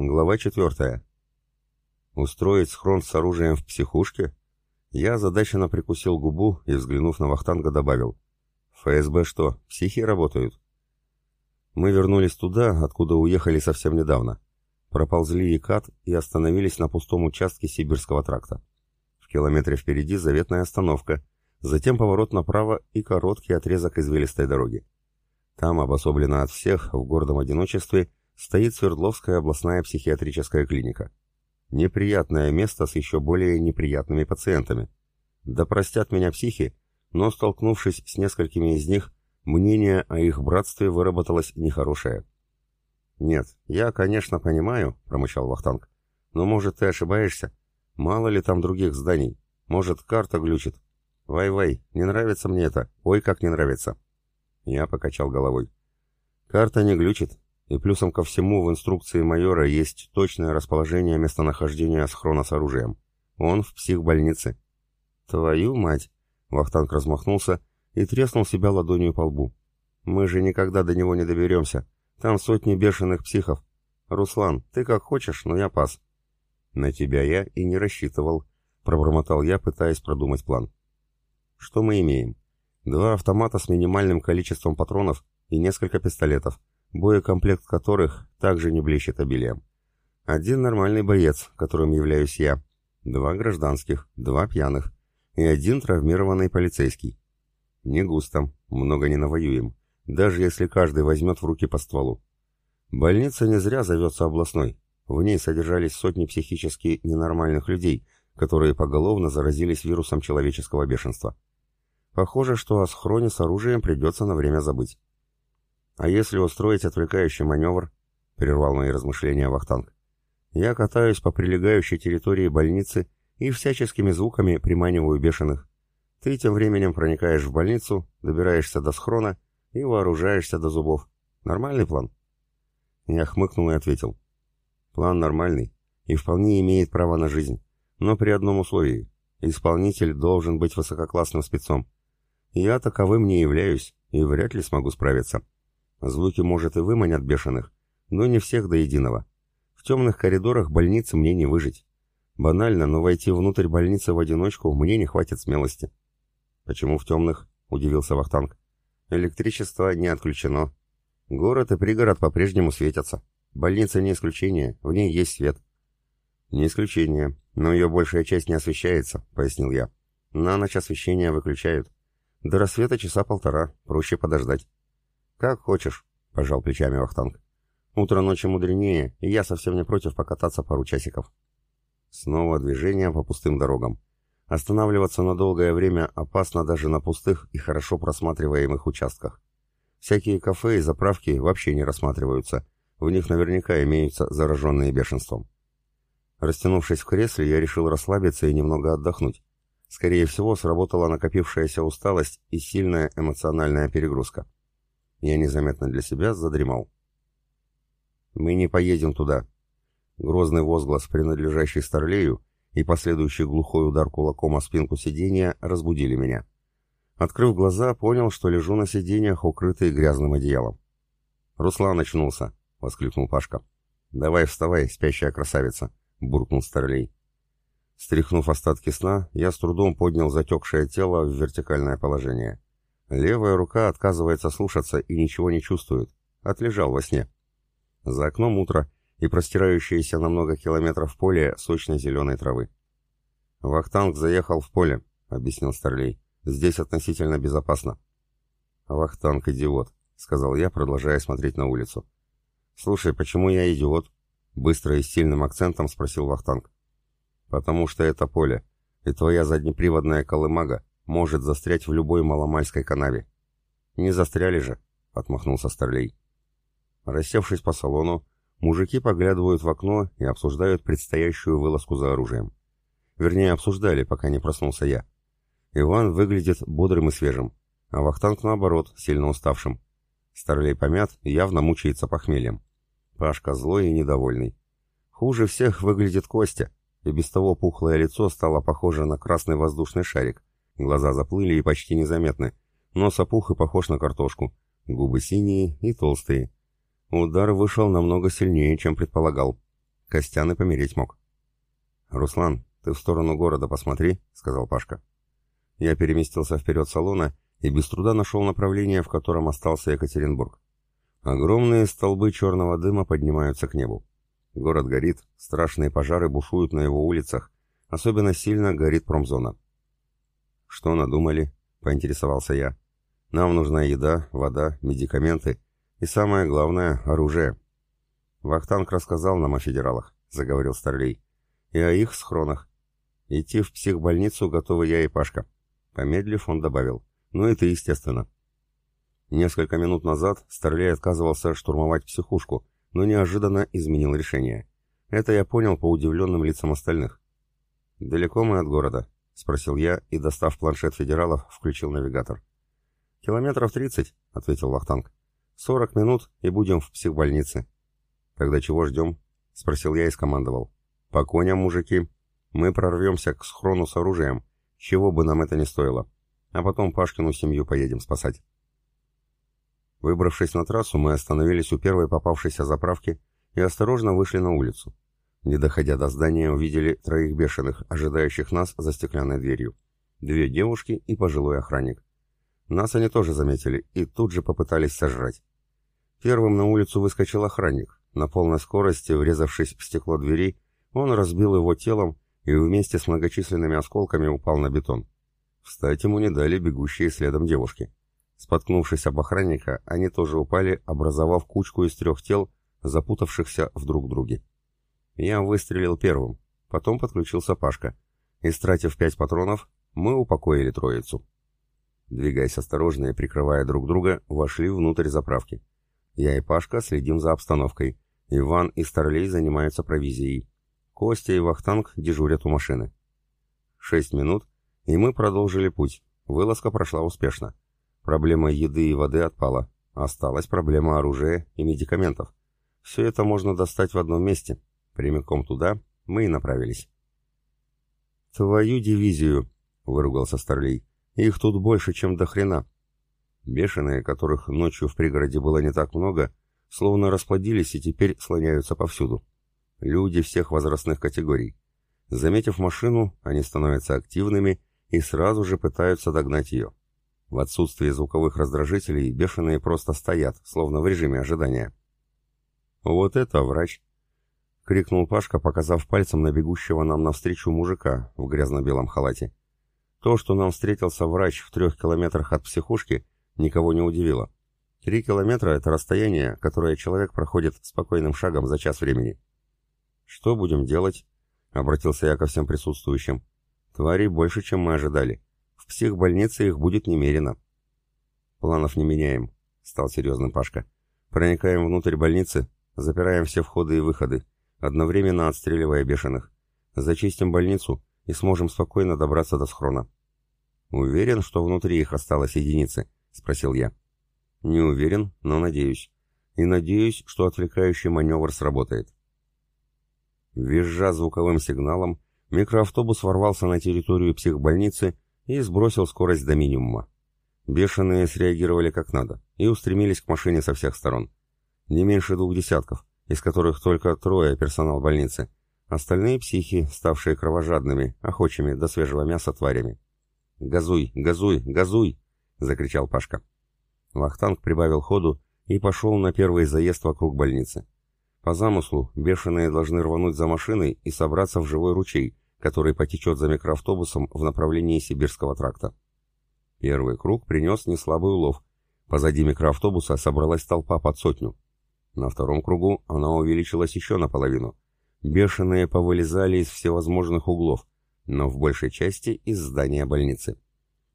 Глава четвертая. Устроить схрон с оружием в психушке? Я озадаченно прикусил губу и, взглянув на Вахтанга, добавил. ФСБ что, психи работают? Мы вернулись туда, откуда уехали совсем недавно. Проползли Екат и остановились на пустом участке Сибирского тракта. В километре впереди заветная остановка, затем поворот направо и короткий отрезок извилистой дороги. Там, обособленно от всех, в гордом одиночестве, стоит Свердловская областная психиатрическая клиника. Неприятное место с еще более неприятными пациентами. Да простят меня психи, но, столкнувшись с несколькими из них, мнение о их братстве выработалось нехорошее. «Нет, я, конечно, понимаю», — промычал Вахтанг, — «но, может, ты ошибаешься? Мало ли там других зданий? Может, карта глючит? Вай-вай, не нравится мне это, ой, как не нравится». Я покачал головой. «Карта не глючит, и плюсом ко всему в инструкции майора есть точное расположение местонахождения схрона с оружием. Он в психбольнице. Твою мать! Вахтанг размахнулся и треснул себя ладонью по лбу. Мы же никогда до него не доберемся. Там сотни бешеных психов. Руслан, ты как хочешь, но я пас. На тебя я и не рассчитывал, пробормотал я, пытаясь продумать план. Что мы имеем? Два автомата с минимальным количеством патронов и несколько пистолетов боекомплект которых также не блещет обилием. Один нормальный боец, которым являюсь я, два гражданских, два пьяных и один травмированный полицейский. Не густо, много не навоюем, даже если каждый возьмет в руки по стволу. Больница не зря зовется областной. В ней содержались сотни психически ненормальных людей, которые поголовно заразились вирусом человеческого бешенства. Похоже, что о схроне с оружием придется на время забыть. «А если устроить отвлекающий маневр?» — прервал мои размышления Вахтанг. «Я катаюсь по прилегающей территории больницы и всяческими звуками приманиваю бешеных. Ты тем временем проникаешь в больницу, добираешься до схрона и вооружаешься до зубов. Нормальный план?» Я хмыкнул и ответил. «План нормальный и вполне имеет право на жизнь, но при одном условии. Исполнитель должен быть высококлассным спецом. Я таковым не являюсь и вряд ли смогу справиться». Звуки, может, и выманят бешеных, но не всех до единого. В темных коридорах больницы мне не выжить. Банально, но войти внутрь больницы в одиночку мне не хватит смелости. «Почему в темных?» — удивился Вахтанг. «Электричество не отключено. Город и пригород по-прежнему светятся. Больница не исключение, в ней есть свет». «Не исключение, но ее большая часть не освещается», — пояснил я. «На ночь освещение выключают. До рассвета часа полтора, проще подождать». «Как хочешь», — пожал плечами Вахтанг. «Утро ночи мудренее, и я совсем не против покататься пару часиков». Снова движение по пустым дорогам. Останавливаться на долгое время опасно даже на пустых и хорошо просматриваемых участках. Всякие кафе и заправки вообще не рассматриваются. В них наверняка имеются зараженные бешенством. Растянувшись в кресле, я решил расслабиться и немного отдохнуть. Скорее всего, сработала накопившаяся усталость и сильная эмоциональная перегрузка. Я незаметно для себя задремал. «Мы не поедем туда». Грозный возглас, принадлежащий Старлею, и последующий глухой удар кулаком о спинку сиденья разбудили меня. Открыв глаза, понял, что лежу на сиденьях, укрытый грязным одеялом. «Руслан очнулся!» — воскликнул Пашка. «Давай вставай, спящая красавица!» — буркнул Старлей. Стряхнув остатки сна, я с трудом поднял затекшее тело в вертикальное положение. Левая рука отказывается слушаться и ничего не чувствует. Отлежал во сне. За окном утро и простирающееся на много километров поле сочной зеленой травы. «Вахтанг заехал в поле», — объяснил Старлей. «Здесь относительно безопасно». «Вахтанг идиот», — сказал я, продолжая смотреть на улицу. «Слушай, почему я идиот?» — быстро и сильным акцентом спросил Вахтанг. «Потому что это поле, и твоя заднеприводная колымага может застрять в любой маломальской канаве. Не застряли же, отмахнулся Старлей. Рассевшись по салону, мужики поглядывают в окно и обсуждают предстоящую вылазку за оружием. Вернее, обсуждали, пока не проснулся я. Иван выглядит бодрым и свежим, а Вахтанг, наоборот, сильно уставшим. Старлей помят явно мучается похмельем. Пашка злой и недовольный. Хуже всех выглядит Костя, и без того пухлое лицо стало похоже на красный воздушный шарик, Глаза заплыли и почти незаметны. Нос опух и похож на картошку. Губы синие и толстые. Удар вышел намного сильнее, чем предполагал. Костян и помереть мог. «Руслан, ты в сторону города посмотри», — сказал Пашка. Я переместился вперед салона и без труда нашел направление, в котором остался Екатеринбург. Огромные столбы черного дыма поднимаются к небу. Город горит, страшные пожары бушуют на его улицах, особенно сильно горит промзона. «Что надумали?» — поинтересовался я. «Нам нужна еда, вода, медикаменты и, самое главное, оружие». «Вахтанг рассказал нам о федералах», — заговорил Старлей, — «и о их схронах. Идти в психбольницу готовы я и Пашка». Помедлив, он добавил, «ну это естественно». Несколько минут назад Старлей отказывался штурмовать психушку, но неожиданно изменил решение. Это я понял по удивленным лицам остальных. «Далеко мы от города?» — спросил я и, достав планшет федералов, включил навигатор. «Километров тридцать», — ответил Вахтанг. «Сорок минут, и будем в психбольнице». «Тогда чего ждем?» — спросил я и скомандовал. «По коням, мужики. Мы прорвемся к схрону с оружием, чего бы нам это ни стоило. А потом Пашкину семью поедем спасать». Выбравшись на трассу, мы остановились у первой попавшейся заправки и осторожно вышли на улицу. Не доходя до здания, увидели троих бешеных, ожидающих нас за стеклянной дверью. Две девушки и пожилой охранник. Нас они тоже заметили и тут же попытались сожрать. Первым на улицу выскочил охранник. На полной скорости, врезавшись в стекло двери, он разбил его телом и вместе с многочисленными осколками упал на бетон. Встать ему не дали бегущие следом девушки. Споткнувшись об охранника, они тоже упали, образовав кучку из трех тел, запутавшихся в друг друге. Я выстрелил первым, потом подключился Пашка. Истратив пять патронов, мы упокоили троицу. Двигаясь осторожно и прикрывая друг друга, вошли внутрь заправки. Я и Пашка следим за обстановкой. Иван и Старлей занимаются провизией. Костя и Вахтанг дежурят у машины. Шесть минут, и мы продолжили путь. Вылазка прошла успешно. Проблема еды и воды отпала. Осталась проблема оружия и медикаментов. Все это можно достать в одном месте. Прямиком туда мы и направились. «Твою дивизию!» — выругался Старлей. «Их тут больше, чем до хрена!» Бешеные, которых ночью в пригороде было не так много, словно расплодились и теперь слоняются повсюду. Люди всех возрастных категорий. Заметив машину, они становятся активными и сразу же пытаются догнать ее. В отсутствие звуковых раздражителей бешеные просто стоят, словно в режиме ожидания. «Вот это врач!» — крикнул Пашка, показав пальцем на бегущего нам навстречу мужика в грязно-белом халате. То, что нам встретился врач в трех километрах от психушки, никого не удивило. Три километра — это расстояние, которое человек проходит спокойным шагом за час времени. «Что будем делать?» — обратился я ко всем присутствующим. «Тварей больше, чем мы ожидали. В психбольнице их будет немерено». «Планов не меняем», — стал серьезным Пашка. «Проникаем внутрь больницы, запираем все входы и выходы, одновременно отстреливая бешеных. Зачистим больницу и сможем спокойно добраться до схрона». «Уверен, что внутри их осталось единицы?» — спросил я. «Не уверен, но надеюсь. И надеюсь, что отвлекающий маневр сработает». Визжа звуковым сигналом, микроавтобус ворвался на территорию психбольницы и сбросил скорость до минимума. Бешеные среагировали как надо и устремились к машине со всех сторон. Не меньше двух десятков, из которых только трое персонал больницы. Остальные психи, ставшие кровожадными, охочими до свежего мяса тварями. «Газуй, газуй, газуй!» — закричал Пашка. Вахтанг прибавил ходу и пошел на первый заезд вокруг больницы. По замыслу, бешеные должны рвануть за машиной и собраться в живой ручей, который потечет за микроавтобусом в направлении Сибирского тракта. Первый круг принес неслабый улов. Позади микроавтобуса собралась толпа под сотню. На втором кругу она увеличилась еще наполовину. Бешеные повылезали из всевозможных углов, но в большей части из здания больницы.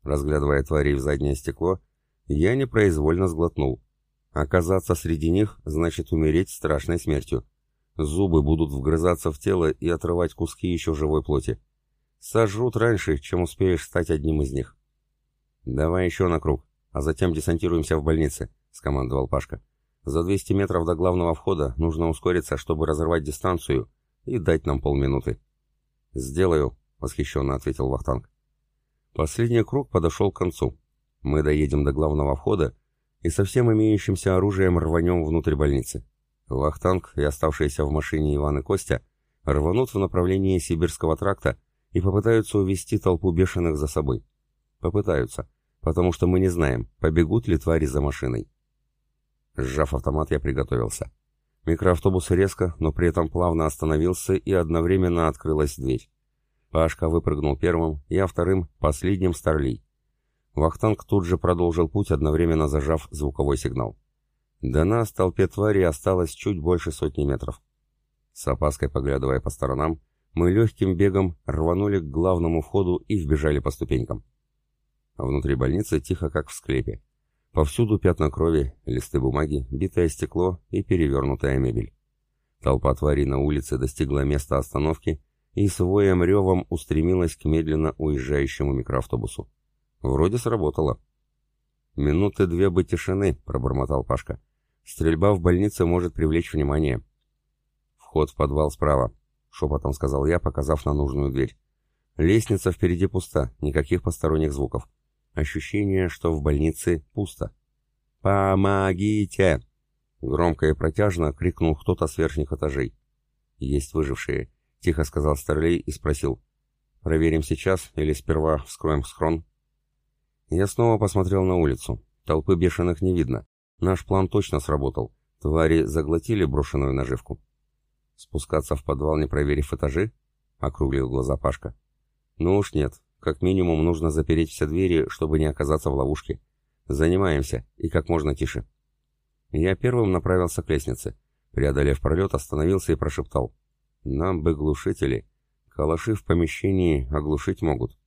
Разглядывая тварей в заднее стекло, я непроизвольно сглотнул. Оказаться среди них значит умереть страшной смертью. Зубы будут вгрызаться в тело и отрывать куски еще живой плоти. Сожрут раньше, чем успеешь стать одним из них. «Давай еще на круг, а затем десантируемся в больнице», — скомандовал Пашка. «За 200 метров до главного входа нужно ускориться, чтобы разорвать дистанцию и дать нам полминуты». «Сделаю», — восхищенно ответил Вахтанг. Последний круг подошел к концу. Мы доедем до главного входа и со всем имеющимся оружием рванем внутрь больницы. Вахтанг и оставшиеся в машине Иван и Костя рванут в направлении Сибирского тракта и попытаются увести толпу бешеных за собой. Попытаются, потому что мы не знаем, побегут ли твари за машиной. Сжав автомат, я приготовился. Микроавтобус резко, но при этом плавно остановился и одновременно открылась дверь. Пашка выпрыгнул первым, я вторым, последним Старлей. Вахтанг тут же продолжил путь, одновременно зажав звуковой сигнал. До нас толпе твари осталось чуть больше сотни метров. С опаской поглядывая по сторонам, мы легким бегом рванули к главному входу и вбежали по ступенькам. Внутри больницы тихо, как в склепе. Повсюду пятна крови, листы бумаги, битое стекло и перевернутая мебель. Толпа тварей на улице достигла места остановки и с воем ревом устремилась к медленно уезжающему микроавтобусу. Вроде сработало. «Минуты две бы тишины», — пробормотал Пашка. «Стрельба в больнице может привлечь внимание». «Вход в подвал справа», — шепотом сказал я, показав на нужную дверь. «Лестница впереди пуста, никаких посторонних звуков. Ощущение, что в больнице пусто. «Помогите!» Громко и протяжно крикнул кто-то с верхних этажей. «Есть выжившие», — тихо сказал Старлей и спросил. «Проверим сейчас или сперва вскроем схрон?» Я снова посмотрел на улицу. Толпы бешеных не видно. Наш план точно сработал. Твари заглотили брошенную наживку. «Спускаться в подвал, не проверив этажи?» — округлил глаза Пашка. «Ну уж нет. Как минимум нужно запереть все двери, чтобы не оказаться в ловушке. Занимаемся, и как можно тише. Я первым направился к лестнице. Преодолев пролет, остановился и прошептал. Нам бы глушители. Калаши в помещении оглушить могут.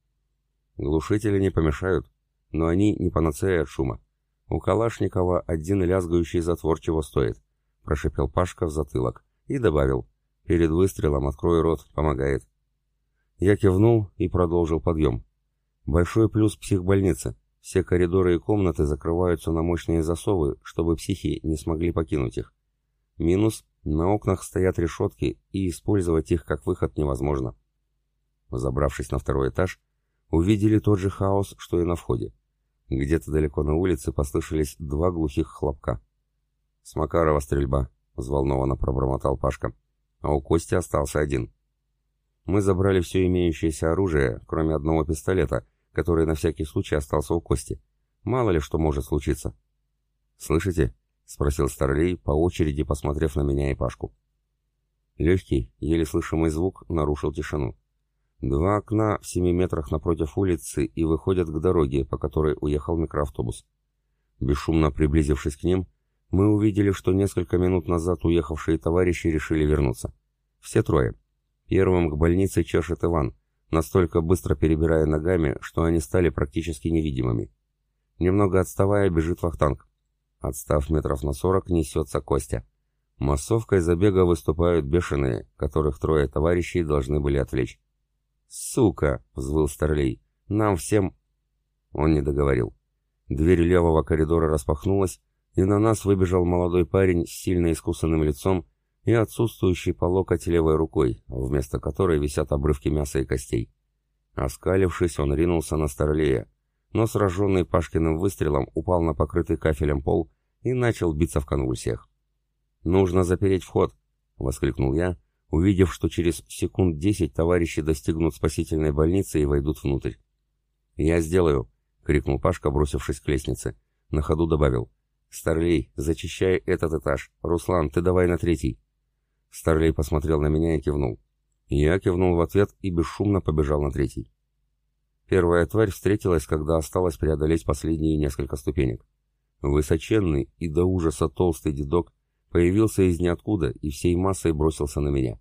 Глушители не помешают, но они не панацея от шума. У Калашникова один лязгающий затвор чего стоит, прошепел Пашка в затылок и добавил. Перед выстрелом открой рот, помогает. Я кивнул и продолжил подъем. Большой плюс психбольницы. Все коридоры и комнаты закрываются на мощные засовы, чтобы психи не смогли покинуть их. Минус – на окнах стоят решетки, и использовать их как выход невозможно. Забравшись на второй этаж, увидели тот же хаос, что и на входе. Где-то далеко на улице послышались два глухих хлопка. «С Макарова стрельба», — взволнованно пробормотал Пашка. «А у Кости остался один». Мы забрали все имеющееся оружие, кроме одного пистолета, который на всякий случай остался у Кости. Мало ли что может случиться. «Слышите?» — спросил Старлей, по очереди посмотрев на меня и Пашку. Легкий, еле слышимый звук нарушил тишину. Два окна в семи метрах напротив улицы и выходят к дороге, по которой уехал микроавтобус. Бесшумно приблизившись к ним, мы увидели, что несколько минут назад уехавшие товарищи решили вернуться. Все трое — Первым к больнице чешет Иван, настолько быстро перебирая ногами, что они стали практически невидимыми. Немного отставая, бежит Вахтанг. Отстав метров на сорок, несется Костя. Массовкой забега выступают бешеные, которых трое товарищей должны были отвлечь. «Сука!» — взвыл Старлей. «Нам всем...» Он не договорил. Дверь левого коридора распахнулась, и на нас выбежал молодой парень с сильно искусанным лицом и отсутствующий по локоть левой рукой, вместо которой висят обрывки мяса и костей. Оскалившись, он ринулся на Старлея, но сраженный Пашкиным выстрелом упал на покрытый кафелем пол и начал биться в конвульсиях. «Нужно запереть вход!» — воскликнул я, увидев, что через секунд десять товарищи достигнут спасительной больницы и войдут внутрь. «Я сделаю!» — крикнул Пашка, бросившись к лестнице. На ходу добавил. «Старлей, зачищай этот этаж. Руслан, ты давай на третий». Старлей посмотрел на меня и кивнул. Я кивнул в ответ и бесшумно побежал на третий. Первая тварь встретилась, когда осталось преодолеть последние несколько ступенек. Высоченный и до ужаса толстый дедок появился из ниоткуда и всей массой бросился на меня.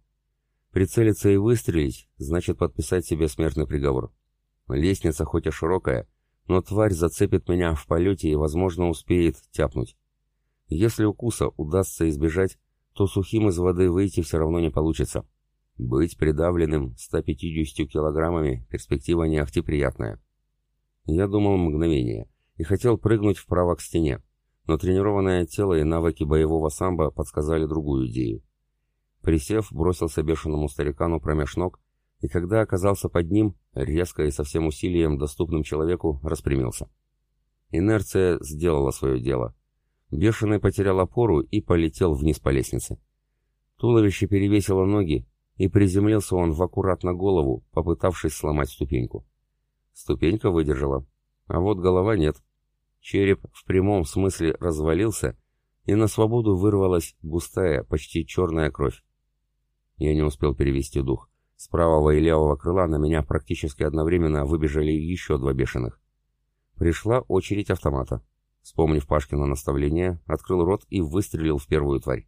Прицелиться и выстрелить значит подписать себе смертный приговор. Лестница хоть и широкая, но тварь зацепит меня в полете и, возможно, успеет тяпнуть. Если укуса удастся избежать, то сухим из воды выйти все равно не получится. Быть придавленным 150 килограммами перспектива не ахти приятная. Я думал мгновение и хотел прыгнуть вправо к стене, но тренированное тело и навыки боевого самбо подсказали другую идею. Присев, бросился бешеному старикану промеж ног, и когда оказался под ним, резко и со всем усилием, доступным человеку, распрямился. Инерция сделала свое дело. Бешеный потерял опору и полетел вниз по лестнице. Туловище перевесило ноги, и приземлился он в аккуратно голову, попытавшись сломать ступеньку. Ступенька выдержала, а вот голова нет. Череп в прямом смысле развалился, и на свободу вырвалась густая, почти черная кровь. Я не успел перевести дух. С правого и левого крыла на меня практически одновременно выбежали еще два бешеных. Пришла очередь автомата. Вспомнив Пашкино наставление, открыл рот и выстрелил в первую тварь.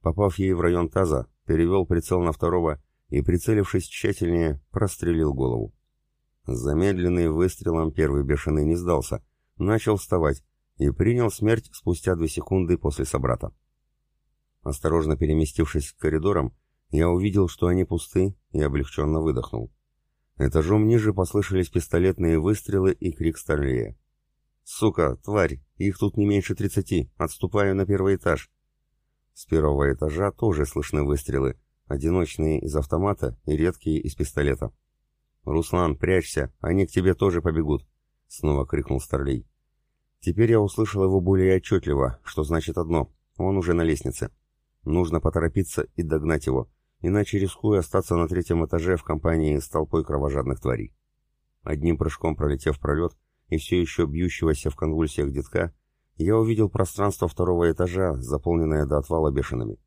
Попав ей в район таза, перевел прицел на второго и, прицелившись тщательнее, прострелил голову. Замедленный выстрелом первый бешеный не сдался, начал вставать и принял смерть спустя две секунды после собрата. Осторожно переместившись к коридорам, я увидел, что они пусты, и облегченно выдохнул. Этажом ниже послышались пистолетные выстрелы и крик Старлея. «Сука, тварь, их тут не меньше тридцати, отступаю на первый этаж». С первого этажа тоже слышны выстрелы, одиночные из автомата и редкие из пистолета. «Руслан, прячься, они к тебе тоже побегут», — снова крикнул Старлей. Теперь я услышал его более отчетливо, что значит одно — он уже на лестнице. Нужно поторопиться и догнать его, иначе рискую остаться на третьем этаже в компании с толпой кровожадных тварей. Одним прыжком пролетев пролет и все еще бьющегося в конвульсиях детка, я увидел пространство второго этажа, заполненное до отвала бешеными.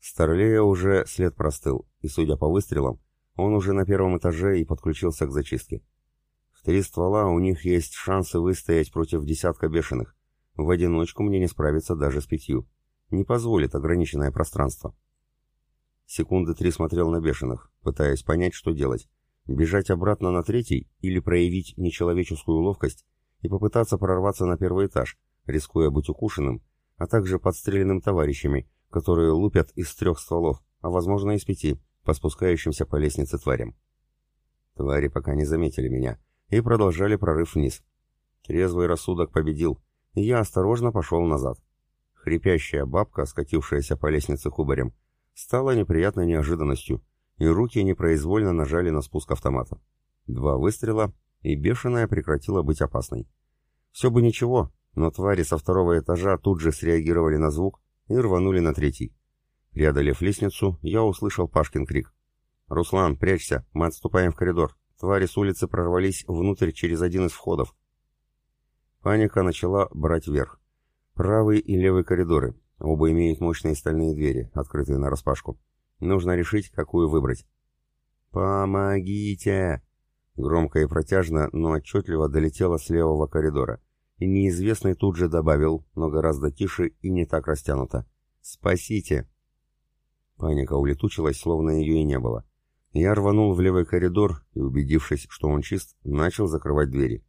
Старлея уже след простыл, и, судя по выстрелам, он уже на первом этаже и подключился к зачистке. В три ствола у них есть шансы выстоять против десятка бешеных. В одиночку мне не справиться даже с пятью. Не позволит ограниченное пространство. Секунды три смотрел на бешеных, пытаясь понять, что делать. Бежать обратно на третий или проявить нечеловеческую ловкость и попытаться прорваться на первый этаж, рискуя быть укушенным, а также подстреленным товарищами, которые лупят из трех стволов, а возможно из пяти, по спускающимся по лестнице тварям. Твари пока не заметили меня и продолжали прорыв вниз. Трезвый рассудок победил, и я осторожно пошел назад. Хрипящая бабка, скатившаяся по лестнице кубарем, стала неприятной неожиданностью, и руки непроизвольно нажали на спуск автомата. Два выстрела, и бешеная прекратила быть опасной. Все бы ничего, но твари со второго этажа тут же среагировали на звук и рванули на третий. Преодолев лестницу, я услышал Пашкин крик. «Руслан, прячься, мы отступаем в коридор. Твари с улицы прорвались внутрь через один из входов». Паника начала брать верх. Правый и левый коридоры. Оба имеют мощные стальные двери, открытые нараспашку. Нужно решить, какую выбрать. «Помогите!» Громко и протяжно, но отчетливо долетело с левого коридора. И неизвестный тут же добавил, но гораздо тише и не так растянуто. «Спасите!» Паника улетучилась, словно ее и не было. Я рванул в левый коридор и, убедившись, что он чист, начал закрывать двери.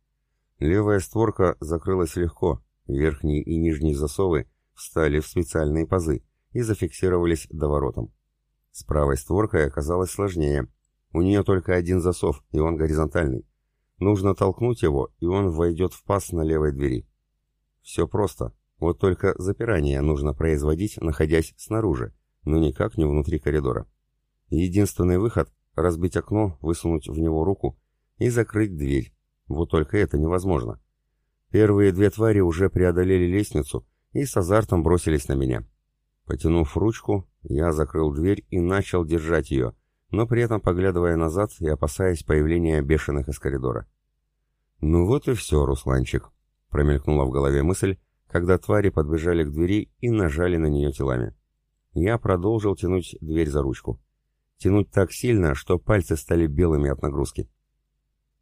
Левая створка закрылась легко, верхние и нижние засовы встали в специальные пазы и зафиксировались доворотом. С правой створкой оказалось сложнее. У нее только один засов, и он горизонтальный. Нужно толкнуть его, и он войдет в паз на левой двери. Все просто. Вот только запирание нужно производить, находясь снаружи, но никак не внутри коридора. Единственный выход — разбить окно, высунуть в него руку и закрыть дверь. Вот только это невозможно. Первые две твари уже преодолели лестницу и с азартом бросились на меня. Потянув ручку, я закрыл дверь и начал держать ее, но при этом поглядывая назад и опасаясь появления бешеных из коридора. «Ну вот и все, Русланчик», — промелькнула в голове мысль, когда твари подбежали к двери и нажали на нее телами. Я продолжил тянуть дверь за ручку. Тянуть так сильно, что пальцы стали белыми от нагрузки.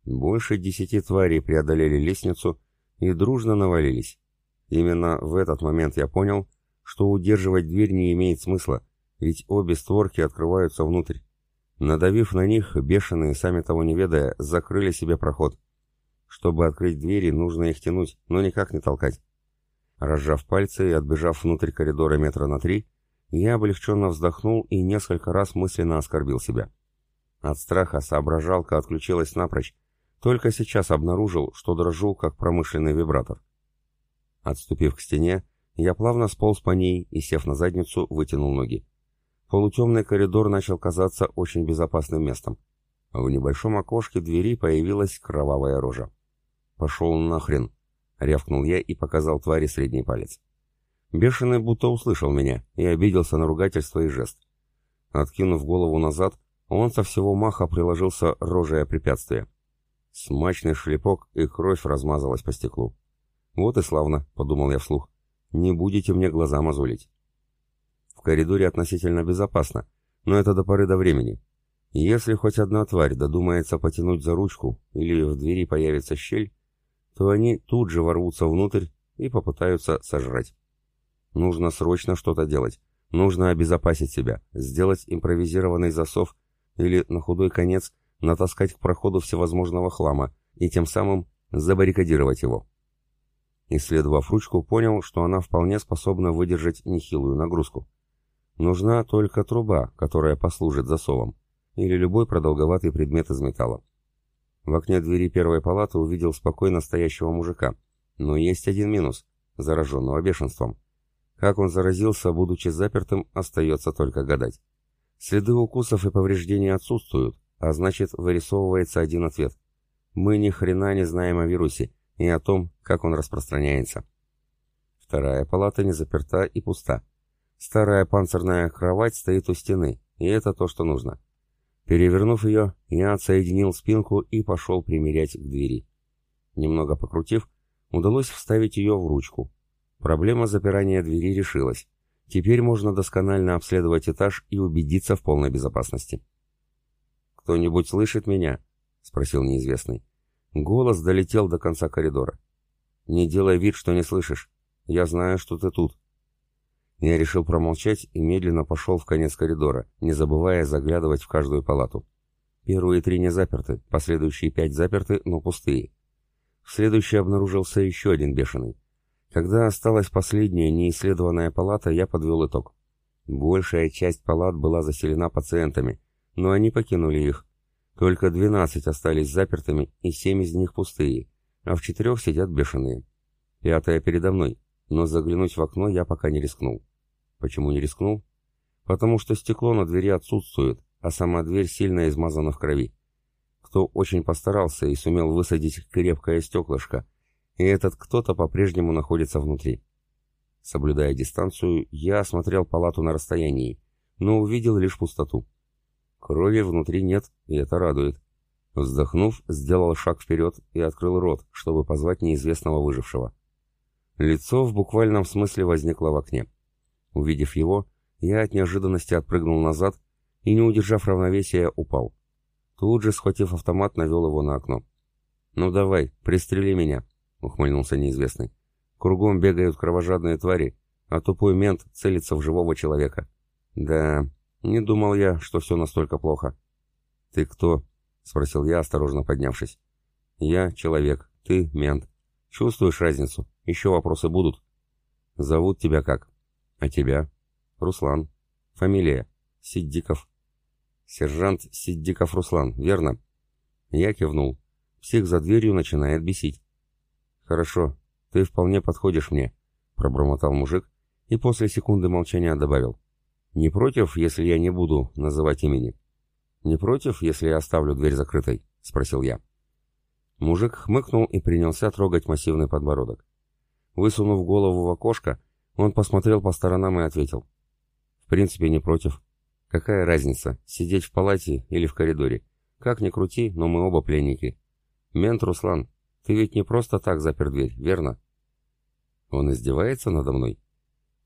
Больше десяти тварей преодолели лестницу и дружно навалились. Именно в этот момент я понял, что удерживать дверь не имеет смысла, ведь обе створки открываются внутрь. Надавив на них, бешеные, сами того не ведая, закрыли себе проход. Чтобы открыть двери, нужно их тянуть, но никак не толкать. Разжав пальцы и отбежав внутрь коридора метра на три, я облегченно вздохнул и несколько раз мысленно оскорбил себя. От страха соображалка отключилась напрочь, только сейчас обнаружил, что дрожу, как промышленный вибратор. Отступив к стене, я плавно сполз по ней и, сев на задницу, вытянул ноги. Полутемный коридор начал казаться очень безопасным местом. В небольшом окошке двери появилась кровавая рожа. «Пошел нахрен!» — рявкнул я и показал твари средний палец. Бешеный будто услышал меня и обиделся на ругательство и жест. Откинув голову назад, он со всего маха приложился рожей о препятствие. Смачный шлепок, и кровь размазалась по стеклу. «Вот и славно», — подумал я вслух. «Не будете мне глаза мозолить». В коридоре относительно безопасно, но это до поры до времени. Если хоть одна тварь додумается потянуть за ручку или в двери появится щель, то они тут же ворвутся внутрь и попытаются сожрать. Нужно срочно что-то делать. Нужно обезопасить себя, сделать импровизированный засов или, на худой конец, натаскать к проходу всевозможного хлама и тем самым забаррикадировать его. Исследовав ручку, понял, что она вполне способна выдержать нехилую нагрузку. Нужна только труба, которая послужит засовом, или любой продолговатый предмет из металла. В окне двери первой палаты увидел спокойно стоящего мужика. Но есть один минус, зараженного бешенством. Как он заразился, будучи запертым, остается только гадать. Следы укусов и повреждений отсутствуют, а значит, вырисовывается один ответ. Мы ни хрена не знаем о вирусе и о том, как он распространяется. Вторая палата не заперта и пуста. Старая панцирная кровать стоит у стены, и это то, что нужно. Перевернув ее, я отсоединил спинку и пошел примерять к двери. Немного покрутив, удалось вставить ее в ручку. Проблема запирания двери решилась. Теперь можно досконально обследовать этаж и убедиться в полной безопасности. «Кто-нибудь слышит меня?» — спросил неизвестный. Голос долетел до конца коридора. «Не делай вид, что не слышишь. Я знаю, что ты тут». Я решил промолчать и медленно пошел в конец коридора, не забывая заглядывать в каждую палату. Первые три не заперты, последующие пять заперты, но пустые. В следующей обнаружился еще один бешеный. Когда осталась последняя неисследованная палата, я подвел итог. Большая часть палат была заселена пациентами, но они покинули их. Только 12 остались запертыми, и 7 из них пустые, а в четырех сидят бешеные. Пятая передо мной, но заглянуть в окно я пока не рискнул. Почему не рискнул? Потому что стекло на двери отсутствует, а сама дверь сильно измазана в крови. Кто очень постарался и сумел высадить крепкое стеклышко, и этот кто-то по-прежнему находится внутри. Соблюдая дистанцию, я осмотрел палату на расстоянии, но увидел лишь пустоту. Крови внутри нет, и это радует. Вздохнув, сделал шаг вперед и открыл рот, чтобы позвать неизвестного выжившего. Лицо в буквальном смысле возникло в окне. Увидев его, я от неожиданности отпрыгнул назад и, не удержав равновесия, упал. Тут же, схватив автомат, навел его на окно. «Ну давай, пристрели меня», — ухмыльнулся неизвестный. «Кругом бегают кровожадные твари, а тупой мент целится в живого человека». «Да, не думал я, что все настолько плохо. «Ты кто?» — спросил я, осторожно поднявшись. «Я человек, ты мент. Чувствуешь разницу? Еще вопросы будут?» «Зовут тебя как?» «А тебя?» «Руслан. Фамилия?» «Сиддиков». «Сержант Сиддиков Руслан, верно?» Я кивнул. Псих за дверью начинает бесить. «Хорошо, ты вполне подходишь мне», — пробормотал мужик и после секунды молчания добавил. Не против, если я не буду называть имени? Не против, если я оставлю дверь закрытой? Спросил я. Мужик хмыкнул и принялся трогать массивный подбородок. Высунув голову в окошко, он посмотрел по сторонам и ответил. В принципе, не против. Какая разница, сидеть в палате или в коридоре? Как ни крути, но мы оба пленники. Мент Руслан, ты ведь не просто так запер дверь, верно? Он издевается надо мной?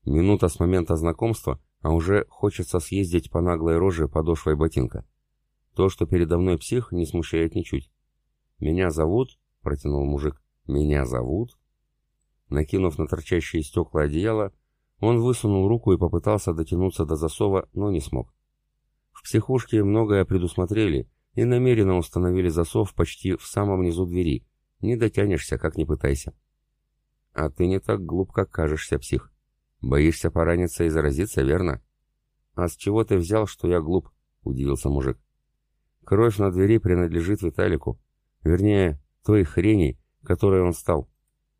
Минута с момента знакомства, а уже хочется съездить по наглой роже подошвой ботинка. То, что передо мной псих, не смущает ничуть. «Меня зовут?» — протянул мужик. «Меня зовут?» Накинув на торчащие стекла одеяло, он высунул руку и попытался дотянуться до засова, но не смог. В психушке многое предусмотрели и намеренно установили засов почти в самом низу двери. Не дотянешься, как ни пытайся. А ты не так глуп, как кажешься, псих. Боишься пораниться и заразиться, верно? А с чего ты взял, что я глуп? Удивился мужик. Кровь на двери принадлежит Виталику. Вернее, той хрени, которой он стал.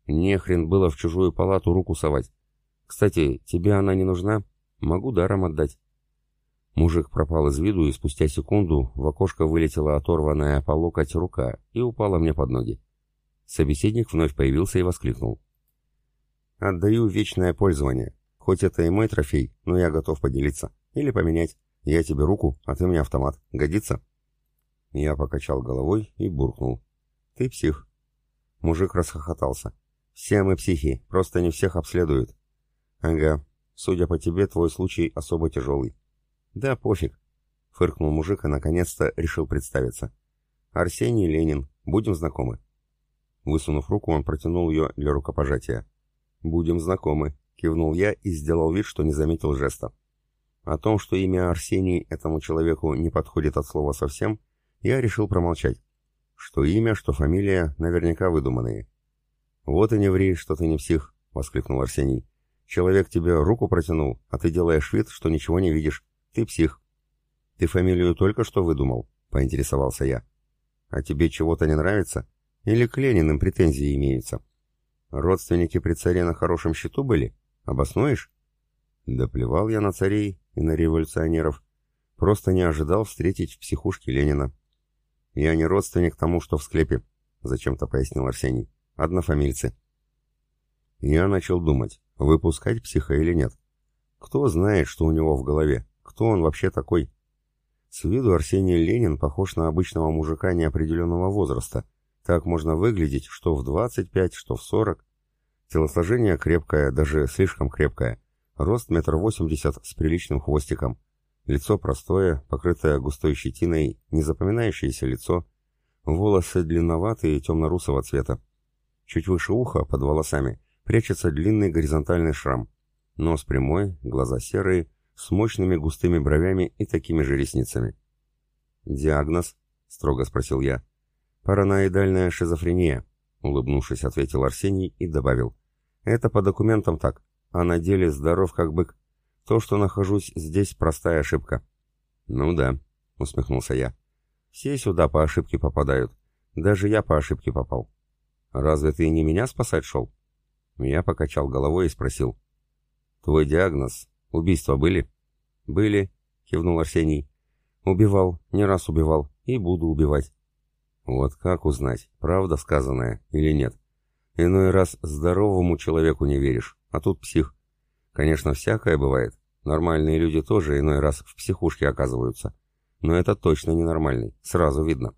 Не хрен было в чужую палату руку совать. Кстати, тебе она не нужна? Могу даром отдать. Мужик пропал из виду, и спустя секунду в окошко вылетела оторванная по локоть рука и упала мне под ноги. Собеседник вновь появился и воскликнул. Отдаю вечное пользование. Хоть это и мой трофей, но я готов поделиться. Или поменять. Я тебе руку, а ты мне автомат. Годится?» Я покачал головой и буркнул. «Ты псих». Мужик расхохотался. «Все мы психи, просто не всех обследуют». «Ага, судя по тебе, твой случай особо тяжелый». «Да, пофиг», — фыркнул мужик и наконец-то решил представиться. «Арсений Ленин, будем знакомы». Высунув руку, он протянул ее для рукопожатия. «Будем знакомы», — кивнул я и сделал вид, что не заметил жеста. О том, что имя Арсений этому человеку не подходит от слова совсем, я решил промолчать. Что имя, что фамилия наверняка выдуманные. «Вот и не ври, что ты не псих», — воскликнул Арсений. «Человек тебе руку протянул, а ты делаешь вид, что ничего не видишь. Ты псих». «Ты фамилию только что выдумал?» — поинтересовался я. «А тебе чего-то не нравится? Или к Лениным претензии имеются? Родственники при царе на хорошем счету были? Обоснуешь?» Да плевал я на царей и на революционеров. Просто не ожидал встретить в психушке Ленина. «Я не родственник тому, что в склепе», — зачем-то пояснил Арсений. «Однофамильцы». Я начал думать, выпускать психа или нет. Кто знает, что у него в голове? Кто он вообще такой? С виду Арсений Ленин похож на обычного мужика неопределенного возраста. Так можно выглядеть что в 25, что в 40. Телосложение крепкое, даже слишком крепкое. Рост метр восемьдесят с приличным хвостиком. Лицо простое, покрытое густой щетиной, незапоминающееся лицо. Волосы длинноватые, темно-русого цвета. Чуть выше уха, под волосами, прячется длинный горизонтальный шрам. Нос прямой, глаза серые, с мощными густыми бровями и такими же ресницами. «Диагноз?» — строго спросил я. «Параноидальная шизофрения», — улыбнувшись, ответил Арсений и добавил. «Это по документам так а на деле здоров как бык. То, что нахожусь здесь, простая ошибка». «Ну да», — усмехнулся я. «Все сюда по ошибке попадают. Даже я по ошибке попал». «Разве ты не меня спасать шел?» Я покачал головой и спросил. «Твой диагноз? Убийства были?» «Были», — кивнул Арсений. «Убивал, не раз убивал и буду убивать». «Вот как узнать, правда сказанное или нет?» Иной раз здоровому человеку не веришь, а тут псих. Конечно, всякое бывает. Нормальные люди тоже иной раз в психушке оказываются. Но это точно ненормальный, сразу видно.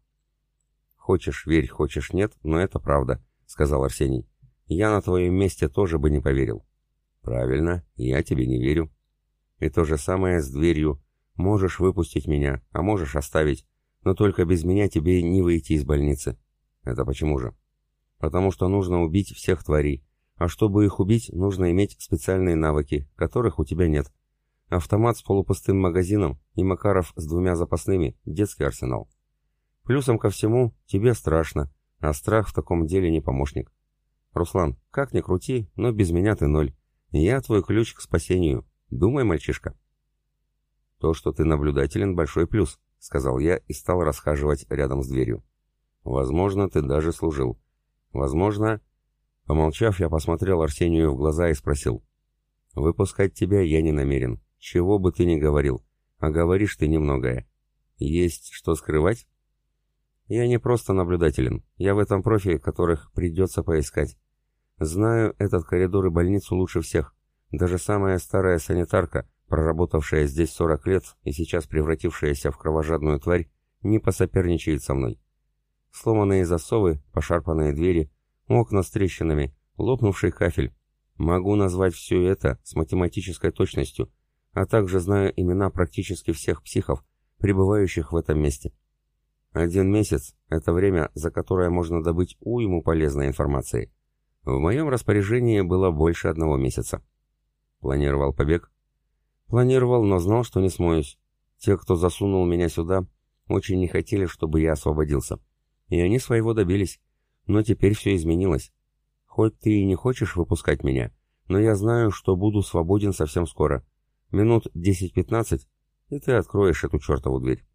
«Хочешь верь, хочешь нет, но это правда», — сказал Арсений. «Я на твоем месте тоже бы не поверил». «Правильно, я тебе не верю». «И то же самое с дверью. Можешь выпустить меня, а можешь оставить, но только без меня тебе не выйти из больницы». «Это почему же?» потому что нужно убить всех тварей, а чтобы их убить, нужно иметь специальные навыки, которых у тебя нет. Автомат с полупустым магазином и Макаров с двумя запасными – детский арсенал. Плюсом ко всему, тебе страшно, а страх в таком деле не помощник. Руслан, как ни крути, но без меня ты ноль. Я твой ключ к спасению. Думай, мальчишка. То, что ты наблюдателен, большой плюс, сказал я и стал расхаживать рядом с дверью. Возможно, ты даже служил. Возможно... Помолчав, я посмотрел Арсению в глаза и спросил. «Выпускать тебя я не намерен, чего бы ты ни говорил, а говоришь ты немногое. Есть что скрывать?» «Я не просто наблюдателен, я в этом профи, которых придется поискать. Знаю этот коридор и больницу лучше всех. Даже самая старая санитарка, проработавшая здесь 40 лет и сейчас превратившаяся в кровожадную тварь, не посоперничает со мной. Сломанные засовы, пошарпанные двери, окна с трещинами, лопнувший кафель. Могу назвать все это с математической точностью, а также знаю имена практически всех психов, пребывающих в этом месте. Один месяц – это время, за которое можно добыть уйму полезной информации. В моем распоряжении было больше одного месяца. Планировал побег? Планировал, но знал, что не смоюсь. Те, кто засунул меня сюда, очень не хотели, чтобы я освободился. И они своего добились. Но теперь все изменилось. Хоть ты и не хочешь выпускать меня, но я знаю, что буду свободен совсем скоро. Минут 10-15, и ты откроешь эту чертову дверь.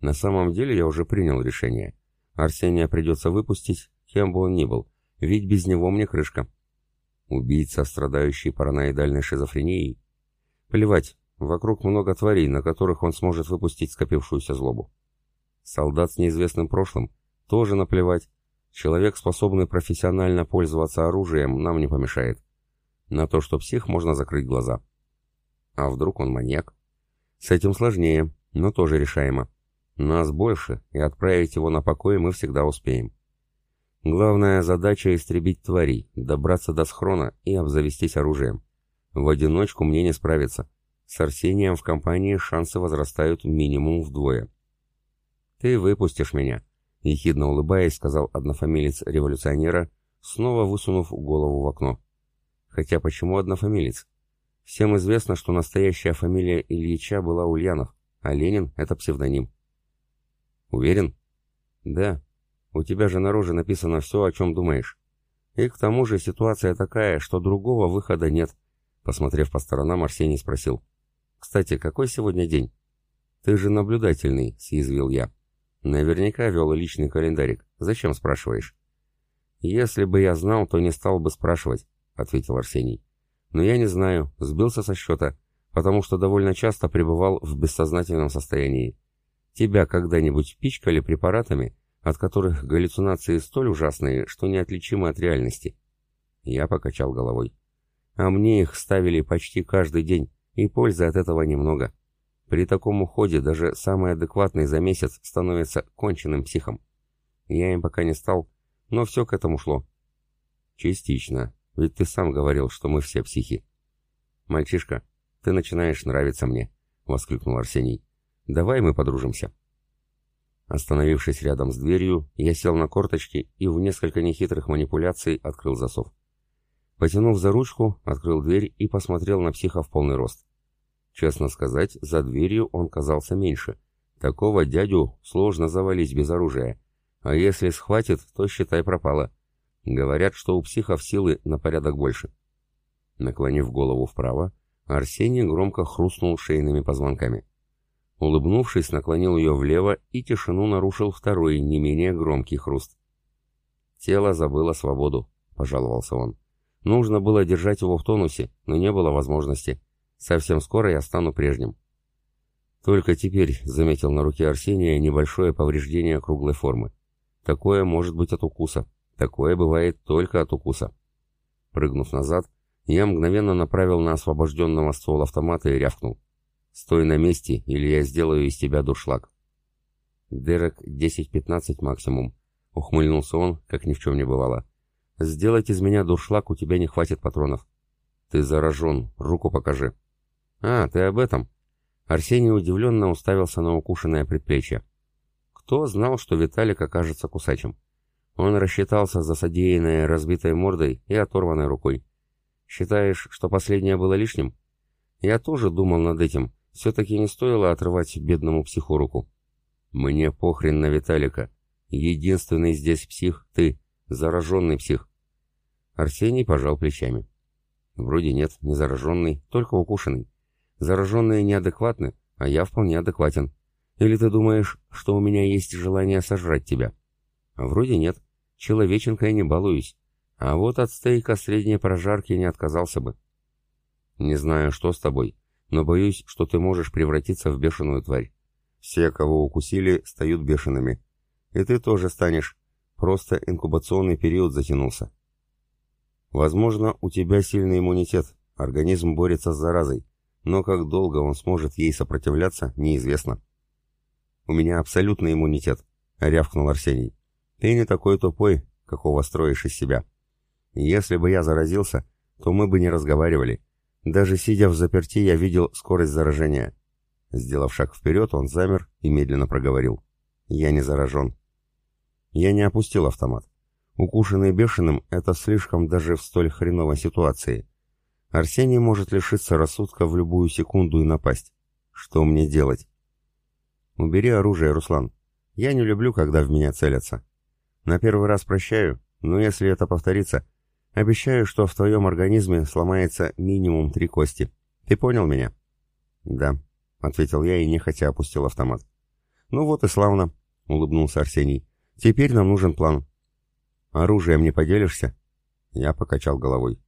На самом деле я уже принял решение. Арсения придется выпустить, кем бы он ни был, ведь без него мне крышка. Убийца, страдающий параноидальной шизофренией? Плевать, вокруг много тварей, на которых он сможет выпустить скопившуюся злобу. Солдат с неизвестным прошлым? Тоже наплевать. Человек, способный профессионально пользоваться оружием, нам не помешает. На то, что псих, можно закрыть глаза. А вдруг он маньяк? С этим сложнее, но тоже решаемо. Нас больше, и отправить его на покой мы всегда успеем. Главная задача — истребить тварей, добраться до схрона и обзавестись оружием. В одиночку мне не справиться. С Арсением в компании шансы возрастают минимум вдвое. «Ты выпустишь меня», — ехидно улыбаясь, сказал однофамилец революционера, снова высунув голову в окно. Хотя почему однофамилец? Всем известно, что настоящая фамилия Ильича была Ульянов, а Ленин — это псевдоним. Уверен? Да. У тебя же на роже написано все, о чем думаешь. И к тому же ситуация такая, что другого выхода нет. Посмотрев по сторонам, Арсений спросил. Кстати, какой сегодня день? Ты же наблюдательный, съязвил я. Наверняка вел личный календарик. Зачем спрашиваешь? Если бы я знал, то не стал бы спрашивать, ответил Арсений. Но я не знаю, сбился со счета, потому что довольно часто пребывал в бессознательном состоянии. Тебя когда-нибудь пичкали препаратами, от которых галлюцинации столь ужасные, что неотличимы от реальности? Я покачал головой. А мне их ставили почти каждый день, и пользы от этого немного. При таком уходе даже самый адекватный за месяц становится конченным психом. Я им пока не стал, но все к этому шло. Частично, ведь ты сам говорил, что мы все психи. Мальчишка, ты начинаешь нравиться мне, воскликнул Арсений. Давай мы подружимся. Остановившись рядом с дверью, я сел на корточки и в несколько нехитрых манипуляций открыл засов. Потянув за ручку, открыл дверь и посмотрел на психа в полный рост. Честно сказать, за дверью он казался меньше. Такого дядю сложно завалить без оружия. А если схватит, то считай пропало. Говорят, что у психов силы на порядок больше. Наклонив голову вправо, Арсений громко хрустнул шейными позвонками. Улыбнувшись, наклонил ее влево, и тишину нарушил второй, не менее громкий хруст. «Тело забыло свободу», — пожаловался он. «Нужно было держать его в тонусе, но не было возможности. Совсем скоро я стану прежним». Только теперь заметил на руке Арсения небольшое повреждение круглой формы. Такое может быть от укуса. Такое бывает только от укуса. Прыгнув назад, я мгновенно направил на освобожденного ствол автомата и рявкнул. Стой на месте, или я сделаю из тебя дуршлаг. Дерек 10-15 максимум. Ухмыльнулся он, как ни в чем не бывало. Сделать из меня дуршлаг, у тебя не хватит патронов. Ты заражен, руку покажи. А, ты об этом? Арсений удивленно уставился на укушенное предплечье. Кто знал, что Виталик окажется кусачим? Он рассчитался за содеянное разбитой мордой и оторванной рукой. Считаешь, что последнее было лишним? Я тоже думал над этим, все-таки не стоило отрывать бедному психу руку. Мне похрен на Виталика. Единственный здесь псих — ты, зараженный псих. Арсений пожал плечами. Вроде нет, не зараженный, только укушенный. Зараженные неадекватны, а я вполне адекватен. Или ты думаешь, что у меня есть желание сожрать тебя? Вроде нет. Человеченко я не балуюсь. А вот от стейка средней прожарки не отказался бы. Не знаю, что с тобой, но боюсь, что ты можешь превратиться в бешеную тварь. Все, кого укусили, стают бешеными. И ты тоже станешь. Просто инкубационный период затянулся. Возможно, у тебя сильный иммунитет, организм борется с заразой, но как долго он сможет ей сопротивляться, неизвестно. «У меня абсолютный иммунитет», — рявкнул Арсений. «Ты не такой тупой, какого строишь из себя. Если бы я заразился, то мы бы не разговаривали. Даже сидя в заперти, я видел скорость заражения. Сделав шаг вперед, он замер и медленно проговорил. «Я не заражен». Я не опустил автомат. Укушенный бешеным — это слишком даже в столь хреновой ситуации. Арсений может лишиться рассудка в любую секунду и напасть. Что мне делать? Убери оружие, Руслан. Я не люблю, когда в меня целятся. На первый раз прощаю, но если это повторится, Обещаю, что в твоем организме сломается минимум три кости. Ты понял меня?» «Да», — ответил я и нехотя опустил автомат. «Ну вот и славно», — улыбнулся Арсений. «Теперь нам нужен план». «Оружием не поделишься?» Я покачал головой.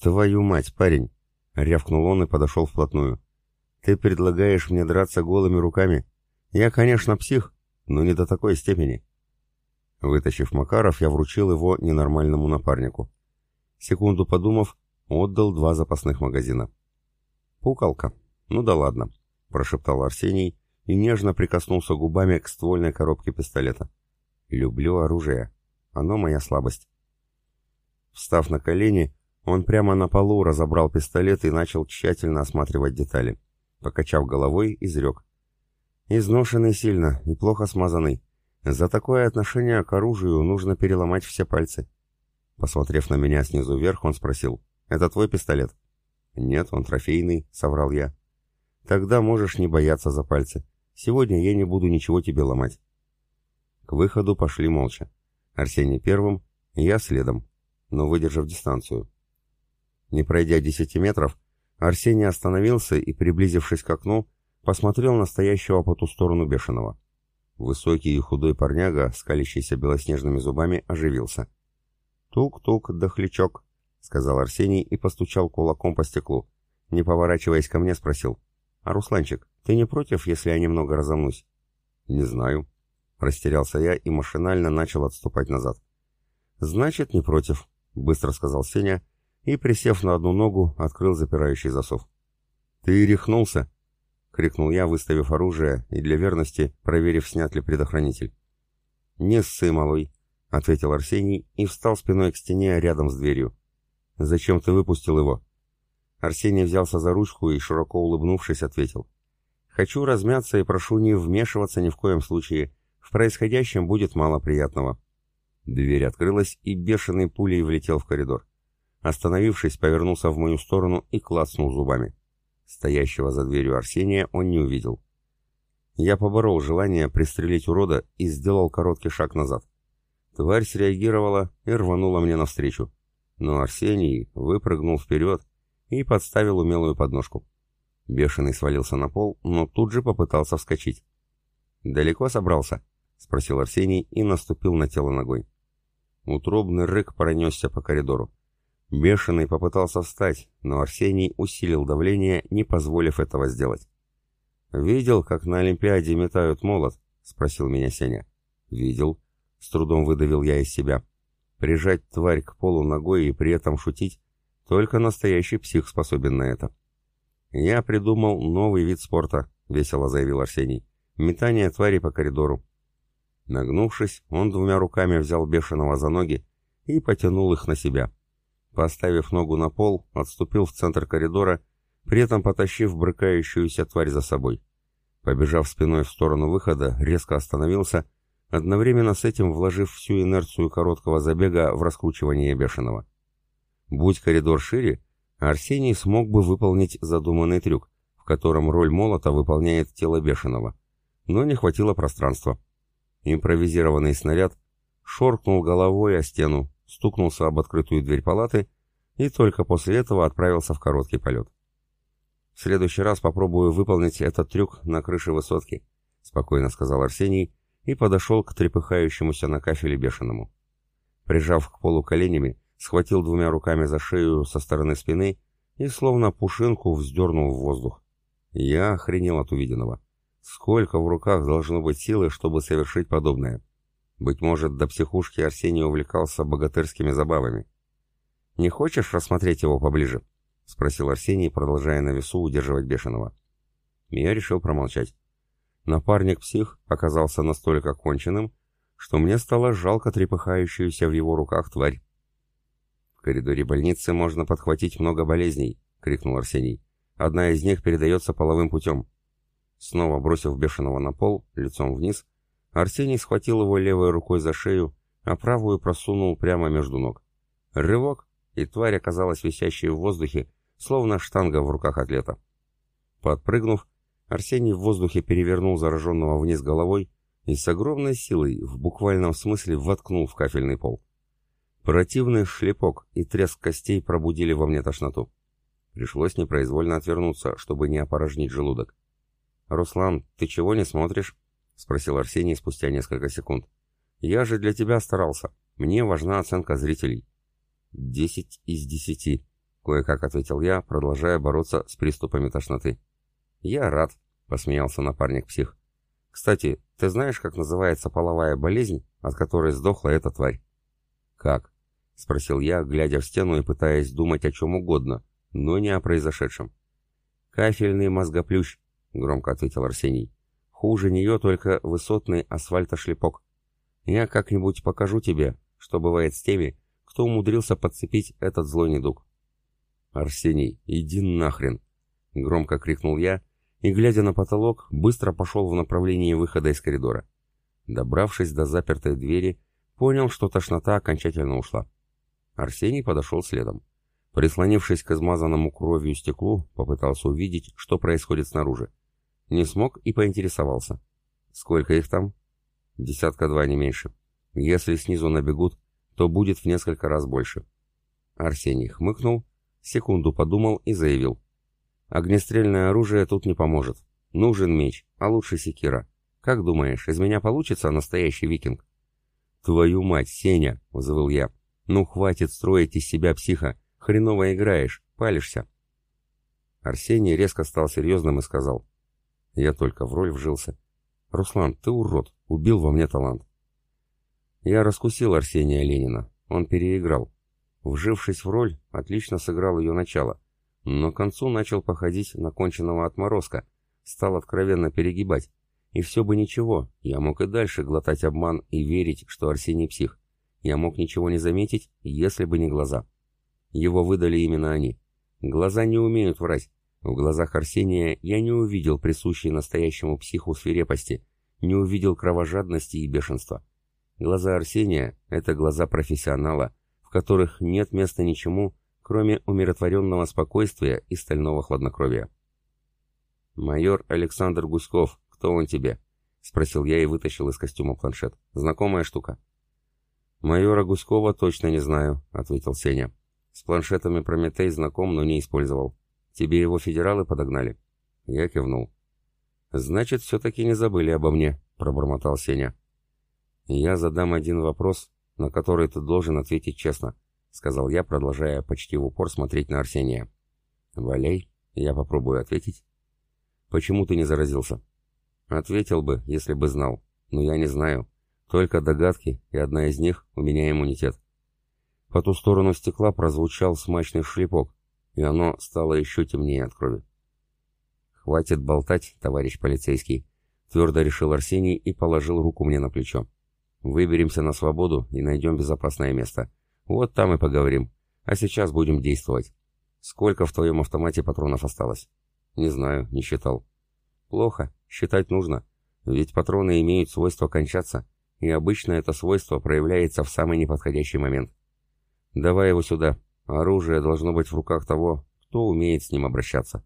«Твою мать, парень!» — рявкнул он и подошел вплотную. «Ты предлагаешь мне драться голыми руками? Я, конечно, псих, но не до такой степени». Вытащив Макаров, я вручил его ненормальному напарнику. Секунду подумав, отдал два запасных магазина. «Пукалка. Ну да ладно», — прошептал Арсений и нежно прикоснулся губами к ствольной коробке пистолета. «Люблю оружие. Оно моя слабость». Встав на колени, он прямо на полу разобрал пистолет и начал тщательно осматривать детали. Покачав головой, изрек. «Изношенный сильно и плохо смазанный. За такое отношение к оружию нужно переломать все пальцы». Посмотрев на меня снизу вверх, он спросил. «Это твой пистолет?» «Нет, он трофейный», — соврал я. «Тогда можешь не бояться за пальцы. Сегодня я не буду ничего тебе ломать». К выходу пошли молча. Арсений первым, я следом, но выдержав дистанцию. Не пройдя десяти метров, Арсений остановился и, приблизившись к окну, посмотрел на стоящего по ту сторону бешеного. Высокий и худой парняга, скалящийся белоснежными зубами, оживился. «Тук-тук, дохлячок», — сказал Арсений и постучал кулаком по стеклу. Не поворачиваясь ко мне, спросил. «А, Русланчик, ты не против, если я немного разомнусь?» «Не знаю». Растерялся я и машинально начал отступать назад. «Значит, не против», — быстро сказал Сеня и, присев на одну ногу, открыл запирающий засов. «Ты рехнулся?» — крикнул я, выставив оружие и для верности проверив, снят ли предохранитель. «Не ссы, малой», — ответил Арсений и встал спиной к стене рядом с дверью. «Зачем ты выпустил его?» Арсений взялся за ручку и, широко улыбнувшись, ответил. «Хочу размяться и прошу не вмешиваться ни в коем случае. В происходящем будет мало приятного». Дверь открылась, и бешеный пулей влетел в коридор. Остановившись, повернулся в мою сторону и клацнул зубами. Стоящего за дверью Арсения он не увидел. Я поборол желание пристрелить урода и сделал короткий шаг назад. Тварь среагировала и рванула мне навстречу. Но Арсений выпрыгнул вперед и подставил умелую подножку. Бешеный свалился на пол, но тут же попытался вскочить. «Далеко собрался?» — спросил Арсений и наступил на тело ногой. Утробный рык пронесся по коридору. Бешеный попытался встать, но Арсений усилил давление, не позволив этого сделать. «Видел, как на Олимпиаде метают молот?» — спросил меня Сеня. «Видел». С трудом выдавил я из себя. Прижать тварь к полу ногой и при этом шутить — только настоящий псих способен на это. «Я придумал новый вид спорта», — весело заявил Арсений. «Метание твари по коридору». Нагнувшись, он двумя руками взял бешеного за ноги и потянул их на себя. Поставив ногу на пол, отступил в центр коридора, при этом потащив брыкающуюся тварь за собой. Побежав спиной в сторону выхода, резко остановился, одновременно с этим вложив всю инерцию короткого забега в раскручивание бешеного. Будь коридор шире, Арсений смог бы выполнить задуманный трюк, в котором роль молота выполняет тело бешеного. Но не хватило пространства. Импровизированный снаряд шоркнул головой о стену, стукнулся об открытую дверь палаты и только после этого отправился в короткий полет. «В следующий раз попробую выполнить этот трюк на крыше высотки», — спокойно сказал Арсений и подошел к трепыхающемуся на кафеле бешеному. Прижав к полу коленями, схватил двумя руками за шею со стороны спины и словно пушинку вздернул в воздух. Я охренел от увиденного. Сколько в руках должно быть силы, чтобы совершить подобное? Быть может, до психушки Арсений увлекался богатырскими забавами. «Не хочешь рассмотреть его поближе?» — спросил Арсений, продолжая на весу удерживать бешеного. Я решил промолчать. Напарник-псих оказался настолько конченным, что мне стало жалко трепыхающуюся в его руках тварь. «В коридоре больницы можно подхватить много болезней», — крикнул Арсений. «Одна из них передается половым путем». Снова бросив бешеного на пол, лицом вниз, Арсений схватил его левой рукой за шею, а правую просунул прямо между ног. Рывок, и тварь оказалась висящей в воздухе, словно штанга в руках атлета. Подпрыгнув, Арсений в воздухе перевернул зараженного вниз головой и с огромной силой, в буквальном смысле, воткнул в кафельный пол. Противный шлепок и треск костей пробудили во мне тошноту. Пришлось непроизвольно отвернуться, чтобы не опорожнить желудок. «Руслан, ты чего не смотришь?» — спросил Арсений спустя несколько секунд. «Я же для тебя старался. Мне важна оценка зрителей». «Десять из десяти», — кое-как ответил я, продолжая бороться с приступами тошноты. «Я рад», — посмеялся напарник-псих. «Кстати, ты знаешь, как называется половая болезнь, от которой сдохла эта тварь?» «Как?» — спросил я, глядя в стену и пытаясь думать о чем угодно, но не о произошедшем. «Кафельный мозгоплющ», — громко ответил Арсений. «Хуже нее только высотный асфальтошлепок. Я как-нибудь покажу тебе, что бывает с теми, кто умудрился подцепить этот злой недуг». «Арсений, иди нахрен!» — громко крикнул я, и, глядя на потолок, быстро пошел в направлении выхода из коридора. Добравшись до запертой двери, понял, что тошнота окончательно ушла. Арсений подошел следом. Прислонившись к измазанному кровью стеклу, попытался увидеть, что происходит снаружи. Не смог и поинтересовался. «Сколько их там?» «Десятка-два, не меньше. Если снизу набегут, то будет в несколько раз больше». Арсений хмыкнул, секунду подумал и заявил. «Огнестрельное оружие тут не поможет. Нужен меч, а лучше секира. Как думаешь, из меня получится настоящий викинг?» «Твою мать, Сеня!» — взвыл я. «Ну хватит строить из себя психа. Хреново играешь, палишься». Арсений резко стал серьезным и сказал. Я только в роль вжился. «Руслан, ты урод, убил во мне талант». Я раскусил Арсения Ленина. Он переиграл. Вжившись в роль, отлично сыграл ее начало. Но к концу начал походить на конченного отморозка. Стал откровенно перегибать. И все бы ничего, я мог и дальше глотать обман и верить, что Арсений псих. Я мог ничего не заметить, если бы не глаза. Его выдали именно они. Глаза не умеют врать. В глазах Арсения я не увидел присущей настоящему психу свирепости, не увидел кровожадности и бешенства. Глаза Арсения — это глаза профессионала, в которых нет места ничему, кроме умиротворенного спокойствия и стального хладнокровия. «Майор Александр Гуськов, кто он тебе?» — спросил я и вытащил из костюма планшет. «Знакомая штука?» «Майора Гуськова точно не знаю», — ответил Сеня. «С планшетами Прометей знаком, но не использовал. Тебе его федералы подогнали?» Я кивнул. «Значит, все-таки не забыли обо мне», — пробормотал Сеня. «Я задам один вопрос, на который ты должен ответить честно», — сказал я, продолжая почти в упор смотреть на Арсения. «Валяй, я попробую ответить». «Почему ты не заразился?» «Ответил бы, если бы знал, но я не знаю. Только догадки, и одна из них — у меня иммунитет». По ту сторону стекла прозвучал смачный шлепок, и оно стало еще темнее от крови. «Хватит болтать, товарищ полицейский», — твердо решил Арсений и положил руку мне на плечо. «Выберемся на свободу и найдем безопасное место. Вот там и поговорим. А сейчас будем действовать. Сколько в твоем автомате патронов осталось?» «Не знаю, не считал». «Плохо. Считать нужно. Ведь патроны имеют свойство кончаться, и обычно это свойство проявляется в самый неподходящий момент. Давай его сюда. Оружие должно быть в руках того, кто умеет с ним обращаться.